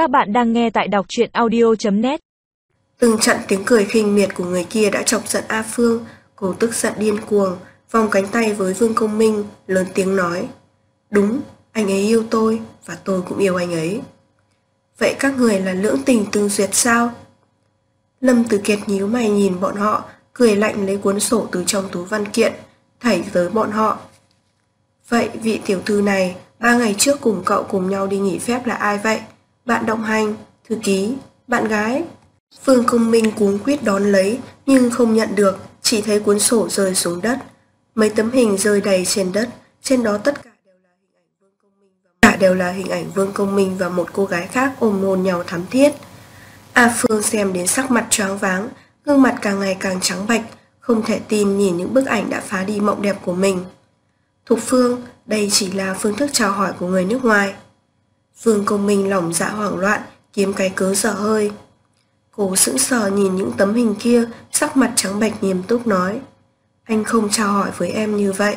Các bạn đang nghe tại đọc truyện audio.net Từng trận tiếng cười khinh miệt của người kia đã chọc giận A Phương, cô tức giận điên cuồng, vòng cánh tay với Vương Công Minh, lớn tiếng nói. Đúng, anh ấy yêu tôi, và tôi cũng yêu anh ấy. Vậy các người là lưỡng tình tương duyệt sao? Lâm Tử Kiệt nhíu mày nhìn bọn họ, cười lạnh lấy cuốn sổ từ trong túi văn kiện, thảy tới bọn họ. Vậy vị tiểu thư này, ba ngày trước cùng cậu cùng nhau đi nghỉ phép là ai vậy? Bạn đồng hành, thư ký, bạn gái. Phương Công Minh cuống quýt đón lấy, nhưng không nhận được, chỉ thấy cuốn sổ rơi xuống đất. Mấy tấm hình rơi đầy trên đất, trên đó tất cả đều là hình ảnh Vương Công Minh và cả đều là hình ảnh Vương Công Minh và một cô gái khác ôm hôn nhau thắm thiết. A Phương xem đến sắc mặt choáng váng, gương mặt càng ngày càng trắng bạch, không thể tin nhìn những bức ảnh đã phá đi mộng đẹp của mình. Thục Phương, đây chỉ là phương thức chào hỏi của người nước ngoài. Vương Công Minh lòng dạ hoảng loạn, kiếm cái cớ dở hơi. Cô sững sờ nhìn những tấm hình kia, sắc mặt trắng bạch nghiêm túc nói. Anh không chào hỏi với em như vậy.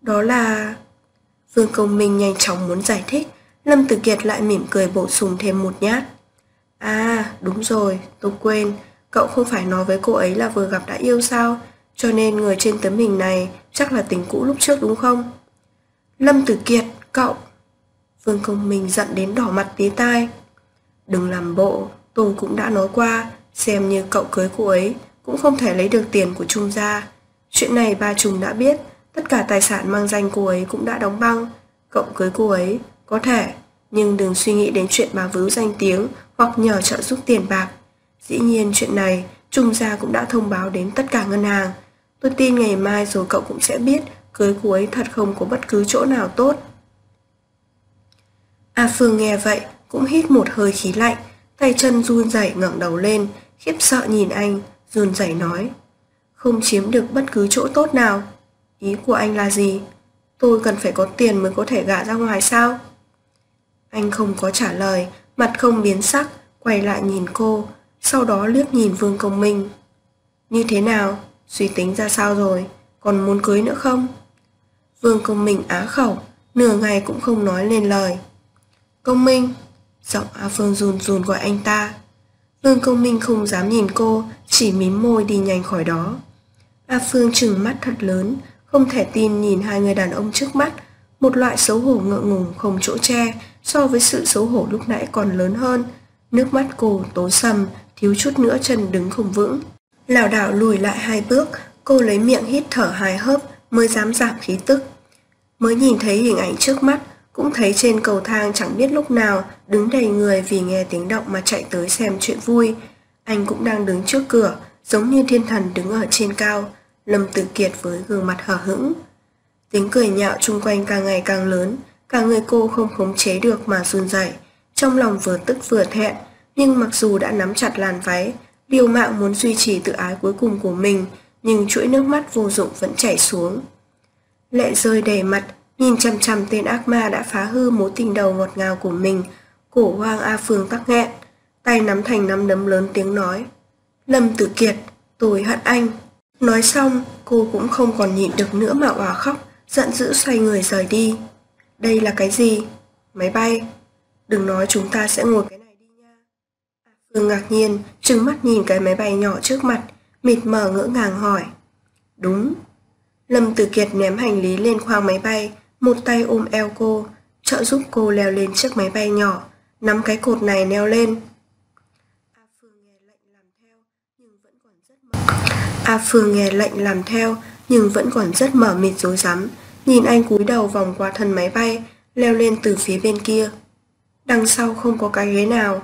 Đó là... Vương Công Minh nhanh chóng muốn giải thích, Lâm Tử Kiệt lại mỉm cười bổ sung thêm một nhát. À, đúng rồi, tôi quên, cậu không phải nói với cô ấy là vừa gặp đã yêu sao, cho nên người trên tấm hình này chắc là tình cũ lúc trước đúng không? Lâm Tử Kiệt, cậu... Vương Công Minh giận đến đỏ mặt tí tai. Đừng làm bộ, tôi cũng đã nói qua, xem như cậu cưới cô ấy cũng không thể lấy được tiền của Trung gia. Chuyện này ba Trung đã biết, tất cả tài sản mang danh cô ấy cũng đã đóng băng. Cậu cưới cô ấy, có thể, nhưng đừng suy nghĩ đến chuyện bà vứ danh tiếng hoặc nhờ trợ giúp tiền bạc. Dĩ nhiên chuyện này, Trung gia cũng đã thông báo đến tất cả ngân hàng. Tôi tin ngày mai rồi cậu cũng sẽ biết cưới cô ấy thật không có bất cứ chỗ nào tốt. A Phương nghe vậy, cũng hít một hơi khí lạnh, tay chân run rẩy ngẩng đầu lên, khiếp sợ nhìn anh, run rẩy nói. Không chiếm được bất cứ chỗ tốt nào. Ý của anh là gì? Tôi cần phải có tiền mới có thể gả ra ngoài sao? Anh không có trả lời, mặt không biến sắc, quay lại nhìn cô, sau đó liếc nhìn Vương Công Minh. Như thế nào? Suy tính ra sao rồi? Còn muốn cưới nữa không? Vương Công Minh á khẩu, nửa ngày cũng không nói lên lời. Công Minh! Giọng A Phương run run gọi anh ta. Vương Công Minh không dám nhìn cô, chỉ mím môi đi nhanh khỏi đó. A Phương trừng mắt thật lớn, không thể tin nhìn hai người đàn ông trước mắt, một loại xấu hổ ngượng ngùng không chỗ che so với sự xấu hổ lúc nãy còn lớn hơn. Nước mắt cô tối sầm, thiếu chút nữa chân đứng không vững. Lảo đảo lùi lại hai bước, cô lấy miệng hít thở hài hớp mới dám giảm khí tức. Mới nhìn thấy hình ảnh trước mắt, cũng thấy trên cầu thang chẳng biết lúc nào đứng đầy người vì nghe tiếng động mà chạy tới xem chuyện vui. Anh cũng đang đứng trước cửa, giống như thiên thần đứng ở trên cao, Lâm Tử Kiệt với gương mặt hờ hững. Tiếng cười nhạo chung quanh càng ngày càng lớn, cả người cô không khống chế được mà run rẩy, trong lòng vừa tức vừa thẹn, nhưng mặc dù đã nắm chặt làn váy, liều mạng muốn duy trì tự ái cuối cùng của mình, nhưng chuỗi nước mắt vô dụng vẫn chảy xuống. Lệ rơi đầy mặt, nhìn chằm chằm tên ác ma đã phá hư mối tình đầu ngọt ngào của mình, cổ hoang A Phương tắc nghẹn, tay nắm thành nắm đấm lớn tiếng nói. Lâm Tử Kiệt, tôi hận anh. Nói xong, cô cũng không còn nhịn được nữa mà òa khóc, giận dữ xoay người rời đi. Đây là cái gì? Máy bay. Đừng nói chúng ta sẽ ngồi cái này đi nha. A Phương ngạc nhiên, trừng mắt nhìn cái máy bay nhỏ trước mặt, mịt mờ ngỡ ngàng hỏi. Đúng. Lâm Tử Kiệt ném hành lý lên khoang máy bay, một tay ôm eo cô, trợ giúp cô leo lên chiếc máy bay nhỏ, nắm cái cột này leo lên. A Phương nghe lệnh làm theo, nhưng vẫn còn rất mở. A Phương nghe lệnh làm theo, nhưng vẫn còn rất mở mịt rối rắm, nhìn anh cúi đầu vòng qua thân máy bay, leo lên từ phía bên kia. Đằng sau không có cái ghế nào.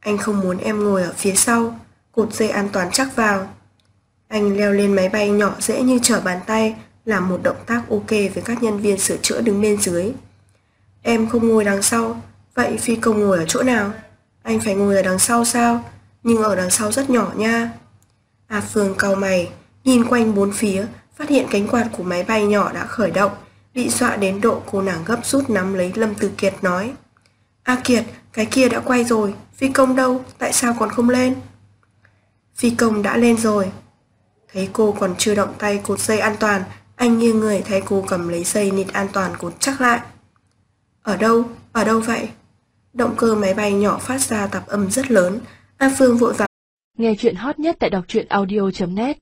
Anh không muốn em ngồi ở phía sau, cột dây an toàn chắc vào. Anh leo lên máy bay nhỏ dễ như trở bàn tay, làm một động tác ok với các nhân viên sửa chữa đứng bên dưới. Em không ngồi đằng sau, vậy phi công ngồi ở chỗ nào? Anh phải ngồi ở đằng sau sao? Nhưng ở đằng sau rất nhỏ nha. A Phương cau mày, nhìn quanh bốn phía, phát hiện cánh quạt của máy bay nhỏ đã khởi động, bị dọa đến độ cô nàng gấp rút nắm lấy Lâm Từ Kiệt nói. A Kiệt, cái kia đã quay rồi, phi công đâu, tại sao còn không lên? Phi công đã lên rồi. Thấy cô còn chưa động tay cột dây an toàn, anh nghiêng người thay cô cầm lấy dây nịt an toàn cột chắc lại. Ở đâu? Ở đâu vậy? Động cơ máy bay nhỏ phát ra tạp âm rất lớn. A Phương vội vàng Nghe chuyện hot nhất tại đọc truyện audio.net